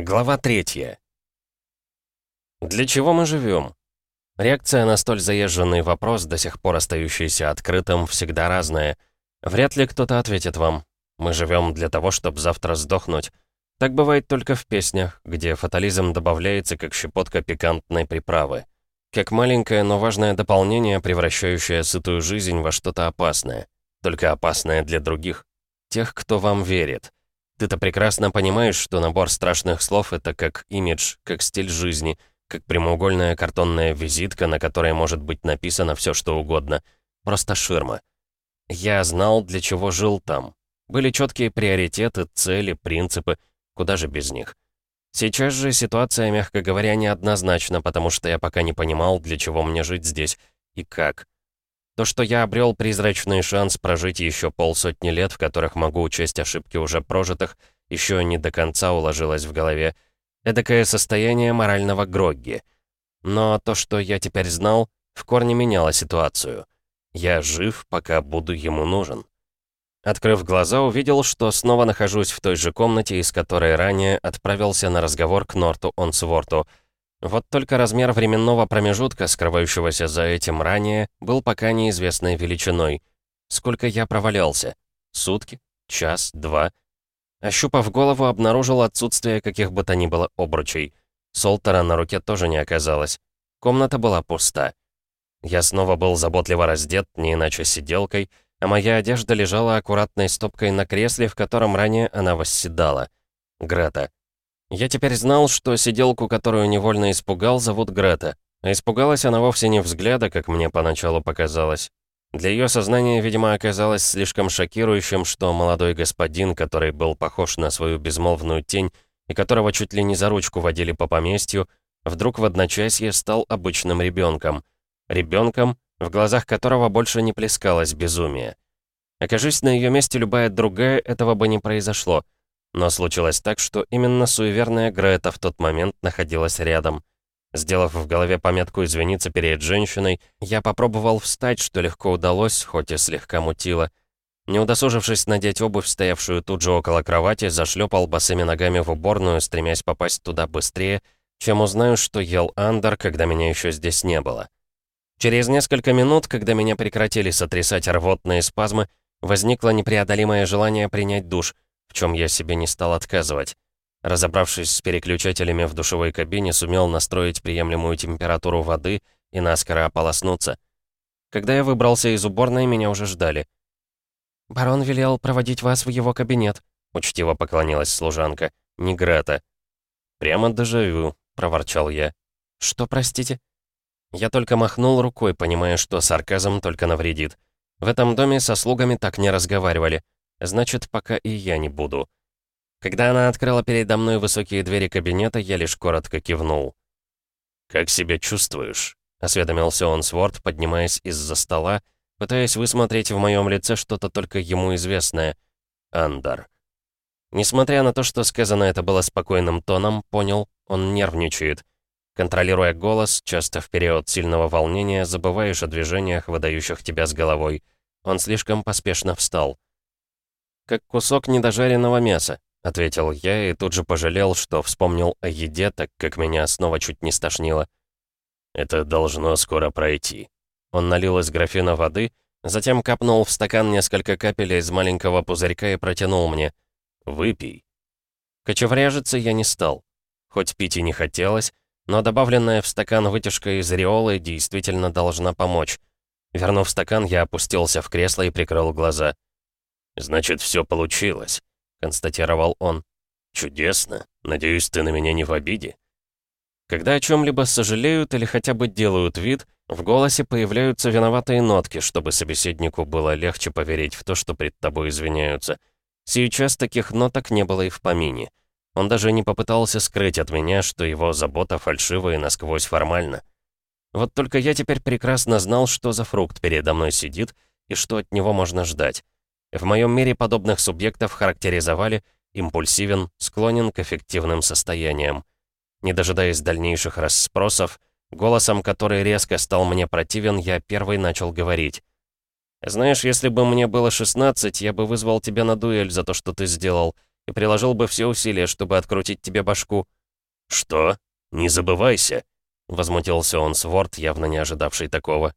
Глава третья. Для чего мы живем? Реакция на столь заезженный вопрос, до сих пор остающийся открытым, всегда разная. Вряд ли кто-то ответит вам. Мы живем для того, чтобы завтра сдохнуть. Так бывает только в песнях, где фатализм добавляется как щепотка пикантной приправы. Как маленькое, но важное дополнение, превращающее сытую жизнь во что-то опасное. Только опасное для других. Тех, кто вам верит. Ты-то прекрасно понимаешь, что набор страшных слов — это как имидж, как стиль жизни, как прямоугольная картонная визитка, на которой может быть написано все что угодно. Просто ширма. Я знал, для чего жил там. Были четкие приоритеты, цели, принципы. Куда же без них? Сейчас же ситуация, мягко говоря, неоднозначна, потому что я пока не понимал, для чего мне жить здесь и как. То, что я обрел призрачный шанс прожить еще полсотни лет, в которых могу учесть ошибки уже прожитых, еще не до конца уложилось в голове. Эдакое состояние морального грогги. Но то, что я теперь знал, в корне меняло ситуацию. Я жив, пока буду ему нужен. Открыв глаза, увидел, что снова нахожусь в той же комнате, из которой ранее отправился на разговор к Норту Онсворту — вот только размер временного промежутка, скрывающегося за этим ранее, был пока неизвестной величиной. Сколько я провалялся? Сутки? Час? Два? Ощупав голову, обнаружил отсутствие каких бы то ни было обручей. Солтера на руке тоже не оказалось. Комната была пуста. Я снова был заботливо раздет, не иначе сиделкой, а моя одежда лежала аккуратной стопкой на кресле, в котором ранее она восседала. Грета. Я теперь знал, что сиделку, которую невольно испугал, зовут Грета. А испугалась она вовсе не взгляда, как мне поначалу показалось. Для ее сознания, видимо, оказалось слишком шокирующим, что молодой господин, который был похож на свою безмолвную тень и которого чуть ли не за ручку водили по поместью, вдруг в одночасье стал обычным ребенком. Ребенком, в глазах которого больше не плескалось безумие. Окажись на ее месте любая другая, этого бы не произошло — но случилось так, что именно суеверная Грета в тот момент находилась рядом. Сделав в голове пометку извиниться перед женщиной, я попробовал встать, что легко удалось, хоть и слегка мутило. Не удосужившись надеть обувь, стоявшую тут же около кровати, зашлепал босыми ногами в уборную, стремясь попасть туда быстрее, чем узнаю, что ел Андер, когда меня еще здесь не было. Через несколько минут, когда меня прекратили сотрясать рвотные спазмы, возникло непреодолимое желание принять душ — в чем я себе не стал отказывать. Разобравшись с переключателями в душевой кабине, сумел настроить приемлемую температуру воды и наскоро ополоснуться. Когда я выбрался из уборной, меня уже ждали. «Барон велел проводить вас в его кабинет», — учтиво поклонилась служанка. «Не Грета». «Прямо дежавю», — проворчал я. «Что, простите?» Я только махнул рукой, понимая, что сарказм только навредит. В этом доме со слугами так не разговаривали. Значит, пока и я не буду. Когда она открыла передо мной высокие двери кабинета, я лишь коротко кивнул. «Как себя чувствуешь?» — осведомился он Сворд, поднимаясь из-за стола, пытаясь высмотреть в моем лице что-то только ему известное. Андар. Несмотря на то, что сказано это было спокойным тоном, понял, он нервничает. Контролируя голос, часто в период сильного волнения забываешь о движениях, выдающих тебя с головой. Он слишком поспешно встал как кусок недожаренного мяса», — ответил я и тут же пожалел, что вспомнил о еде, так как меня снова чуть не стошнило. «Это должно скоро пройти». Он налил из графина воды, затем капнул в стакан несколько капель из маленького пузырька и протянул мне. «Выпей». Кочевряжиться я не стал. Хоть пить и не хотелось, но добавленная в стакан вытяжка из риолы действительно должна помочь. Вернув стакан, я опустился в кресло и прикрыл глаза. «Значит, все получилось», — констатировал он. «Чудесно. Надеюсь, ты на меня не в обиде». Когда о чем-либо сожалеют или хотя бы делают вид, в голосе появляются виноватые нотки, чтобы собеседнику было легче поверить в то, что пред тобой извиняются. Сейчас таких ноток не было и в помине. Он даже не попытался скрыть от меня, что его забота фальшивая и насквозь формальна. Вот только я теперь прекрасно знал, что за фрукт передо мной сидит и что от него можно ждать. В моем мире подобных субъектов характеризовали импульсивен, склонен к эффективным состояниям. Не дожидаясь дальнейших расспросов, голосом, который резко стал мне противен, я первый начал говорить. «Знаешь, если бы мне было 16, я бы вызвал тебя на дуэль за то, что ты сделал, и приложил бы все усилия, чтобы открутить тебе башку». «Что? Не забывайся!» — возмутился он Сворд, явно не ожидавший такого.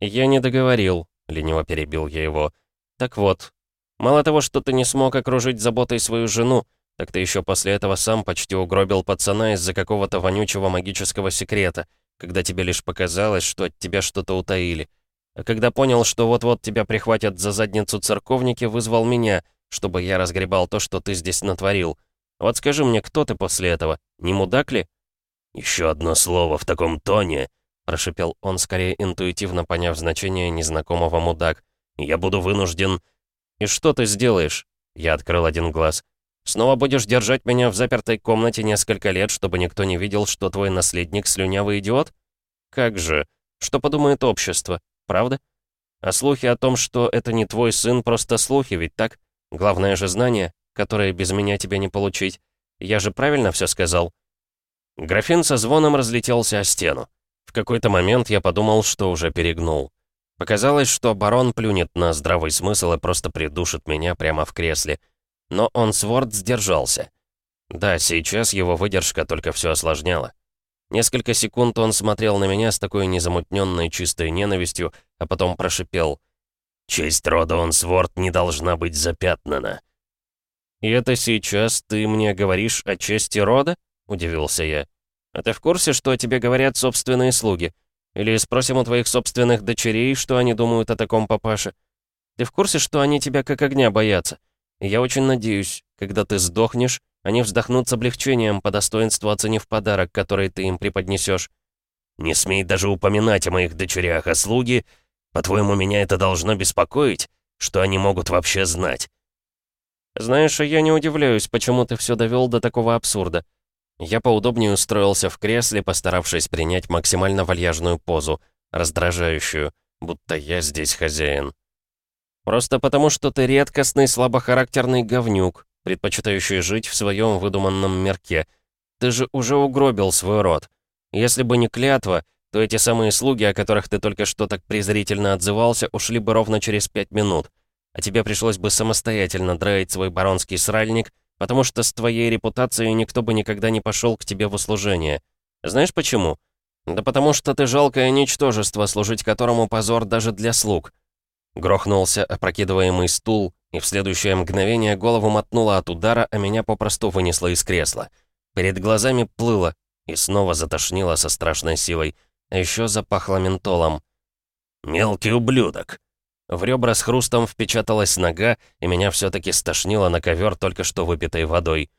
«Я не договорил», — лениво перебил я его. «Так вот, мало того, что ты не смог окружить заботой свою жену, так ты еще после этого сам почти угробил пацана из-за какого-то вонючего магического секрета, когда тебе лишь показалось, что от тебя что-то утаили. А когда понял, что вот-вот тебя прихватят за задницу церковники, вызвал меня, чтобы я разгребал то, что ты здесь натворил. Вот скажи мне, кто ты после этого? Не мудак ли?» «Еще одно слово в таком тоне», — прошипел он, скорее интуитивно поняв значение незнакомого мудак. «Я буду вынужден...» «И что ты сделаешь?» Я открыл один глаз. «Снова будешь держать меня в запертой комнате несколько лет, чтобы никто не видел, что твой наследник слюнявый идиот? Как же? Что подумает общество? Правда? А слухи о том, что это не твой сын, просто слухи, ведь так? Главное же знание, которое без меня тебе не получить. Я же правильно все сказал?» Графин со звоном разлетелся о стену. В какой-то момент я подумал, что уже перегнул. Показалось, что барон плюнет на здравый смысл и просто придушит меня прямо в кресле. Но он Сворд сдержался. Да, сейчас его выдержка только все осложняла. Несколько секунд он смотрел на меня с такой незамутненной чистой ненавистью, а потом прошипел. «Честь рода Онсворд не должна быть запятнана». «И это сейчас ты мне говоришь о чести рода?» — удивился я. «А ты в курсе, что тебе говорят собственные слуги? Или спросим у твоих собственных дочерей, что они думают о таком папаше? Ты в курсе, что они тебя как огня боятся? И я очень надеюсь, когда ты сдохнешь, они вздохнут с облегчением, по достоинству оценив подарок, который ты им преподнесешь. «Не смей даже упоминать о моих дочерях, а слуги... По-твоему, меня это должно беспокоить? Что они могут вообще знать?» «Знаешь, я не удивляюсь, почему ты все довел до такого абсурда. Я поудобнее устроился в кресле, постаравшись принять максимально вальяжную позу, раздражающую, будто я здесь хозяин. Просто потому, что ты редкостный слабохарактерный говнюк, предпочитающий жить в своем выдуманном мирке. Ты же уже угробил свой род. Если бы не клятва, то эти самые слуги, о которых ты только что так презрительно отзывался, ушли бы ровно через пять минут. А тебе пришлось бы самостоятельно драить свой баронский сральник, потому что с твоей репутацией никто бы никогда не пошел к тебе в услужение. Знаешь почему? Да потому что ты жалкое ничтожество, служить которому позор даже для слуг. Грохнулся опрокидываемый стул, и в следующее мгновение голову мотнуло от удара, а меня попросту вынесло из кресла. Перед глазами плыло, и снова затошнило со страшной силой, а еще запахло ментолом. «Мелкий ублюдок!» В ребра с хрустом впечаталась нога, и меня все таки стошнило на ковер только что выпитой водой.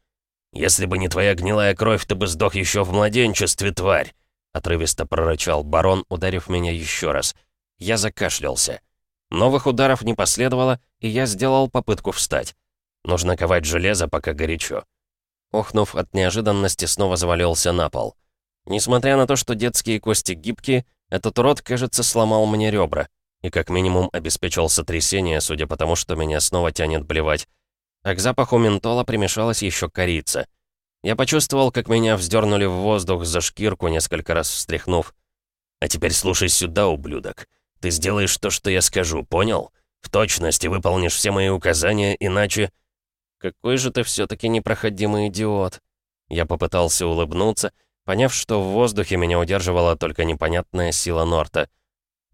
«Если бы не твоя гнилая кровь, ты бы сдох еще в младенчестве, тварь!» Отрывисто прорычал барон, ударив меня еще раз. Я закашлялся. Новых ударов не последовало, и я сделал попытку встать. Нужно ковать железо, пока горячо. Охнув от неожиданности, снова завалился на пол. Несмотря на то, что детские кости гибкие, этот урод, кажется, сломал мне ребра и как минимум обеспечил сотрясение, судя по тому, что меня снова тянет блевать. А к запаху ментола примешалась еще корица. Я почувствовал, как меня вздернули в воздух за шкирку, несколько раз встряхнув. «А теперь слушай сюда, ублюдок. Ты сделаешь то, что я скажу, понял? В точности выполнишь все мои указания, иначе...» «Какой же ты все-таки непроходимый идиот!» Я попытался улыбнуться, поняв, что в воздухе меня удерживала только непонятная сила Норта.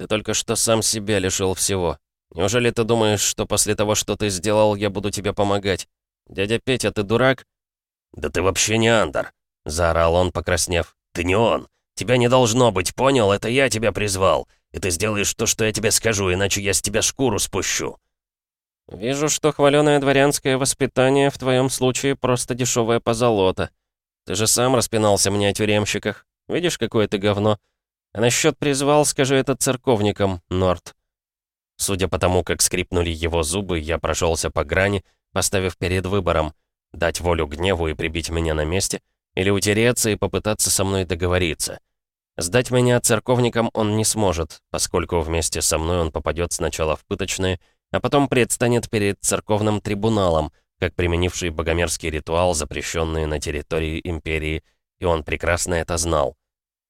«Ты только что сам себя лишил всего. Неужели ты думаешь, что после того, что ты сделал, я буду тебе помогать? Дядя Петя, ты дурак?» «Да ты вообще не Андер!» — заорал он, покраснев. «Ты не он! Тебя не должно быть, понял? Это я тебя призвал! И ты сделаешь то, что я тебе скажу, иначе я с тебя шкуру спущу!» «Вижу, что хваленое дворянское воспитание в твоем случае просто дешевая позолота. Ты же сам распинался мне о тюремщиках. Видишь, какое ты говно? А насчет призвал, скажи это церковникам, Норт». Судя по тому, как скрипнули его зубы, я прошелся по грани, поставив перед выбором — дать волю гневу и прибить меня на месте, или утереться и попытаться со мной договориться. Сдать меня церковникам он не сможет, поскольку вместе со мной он попадет сначала в пыточные, а потом предстанет перед церковным трибуналом, как применивший богомерзкий ритуал, запрещенный на территории Империи, и он прекрасно это знал.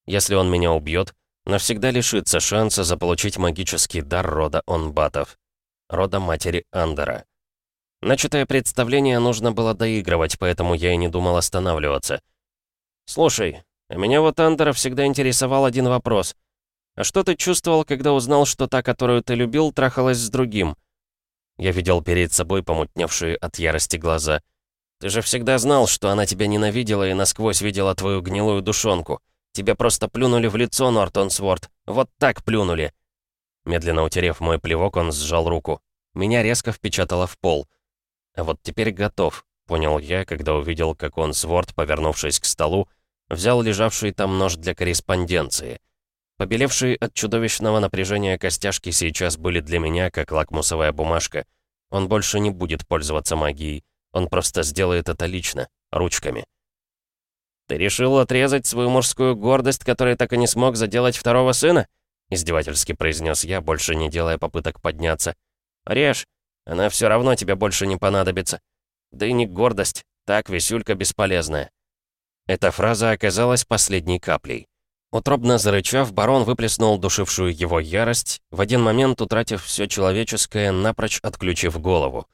Если он меня убьет, навсегда лишится шанса заполучить магический дар рода Онбатов, рода матери Андера. Начатое представление нужно было доигрывать, поэтому я и не думал останавливаться. «Слушай, а меня вот Андера всегда интересовал один вопрос. А что ты чувствовал, когда узнал, что та, которую ты любил, трахалась с другим?» Я видел перед собой помутневшие от ярости глаза. «Ты же всегда знал, что она тебя ненавидела и насквозь видела твою гнилую душонку. Тебе просто плюнули в лицо, Нортон Сворд. Вот так плюнули!» Медленно утерев мой плевок, он сжал руку. Меня резко впечатало в пол. Вот теперь готов, понял я, когда увидел, как он, Сворд, повернувшись к столу, взял лежавший там нож для корреспонденции. Побелевшие от чудовищного напряжения костяшки сейчас были для меня как лакмусовая бумажка. Он больше не будет пользоваться магией. Он просто сделает это лично, ручками. «Ты решил отрезать свою мужскую гордость, которой так и не смог заделать второго сына?» Издевательски произнес я, больше не делая попыток подняться. «Режь, она все равно тебе больше не понадобится. Да и не гордость, так висюлька бесполезная». Эта фраза оказалась последней каплей. Утробно зарычав, барон выплеснул душившую его ярость, в один момент утратив все человеческое, напрочь отключив голову.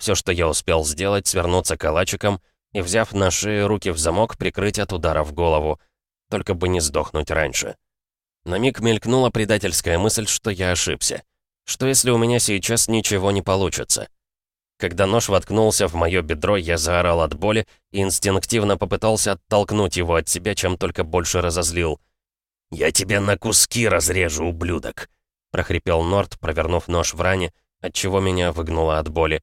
Все, что я успел сделать, свернуться калачиком и, взяв на шею руки в замок, прикрыть от удара в голову. Только бы не сдохнуть раньше. На миг мелькнула предательская мысль, что я ошибся. Что если у меня сейчас ничего не получится? Когда нож воткнулся в мое бедро, я заорал от боли и инстинктивно попытался оттолкнуть его от себя, чем только больше разозлил. «Я тебя на куски разрежу, ублюдок!» — прохрипел Норт, провернув нож в ране, отчего меня выгнуло от боли.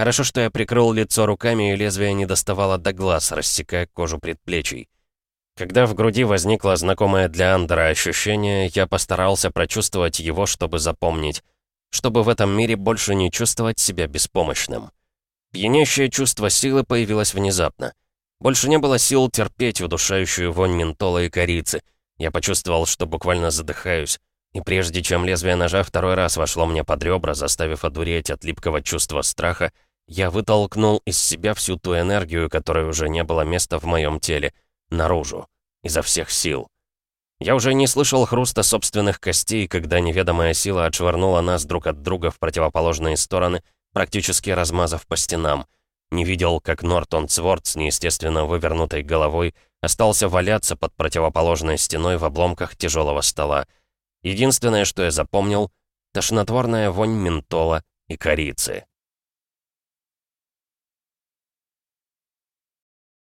Хорошо, что я прикрыл лицо руками, и лезвие не доставало до глаз, рассекая кожу предплечий. Когда в груди возникло знакомое для Андера ощущение, я постарался прочувствовать его, чтобы запомнить, чтобы в этом мире больше не чувствовать себя беспомощным. Пьянящее чувство силы появилось внезапно. Больше не было сил терпеть удушающую вонь ментола и корицы. Я почувствовал, что буквально задыхаюсь. И прежде чем лезвие ножа второй раз вошло мне под ребра, заставив одуреть от липкого чувства страха, я вытолкнул из себя всю ту энергию, которой уже не было места в моем теле, наружу, изо всех сил. Я уже не слышал хруста собственных костей, когда неведомая сила отшвырнула нас друг от друга в противоположные стороны, практически размазав по стенам. Не видел, как Нортон Цворд с неестественно вывернутой головой остался валяться под противоположной стеной в обломках тяжелого стола. Единственное, что я запомнил — тошнотворная вонь ментола и корицы.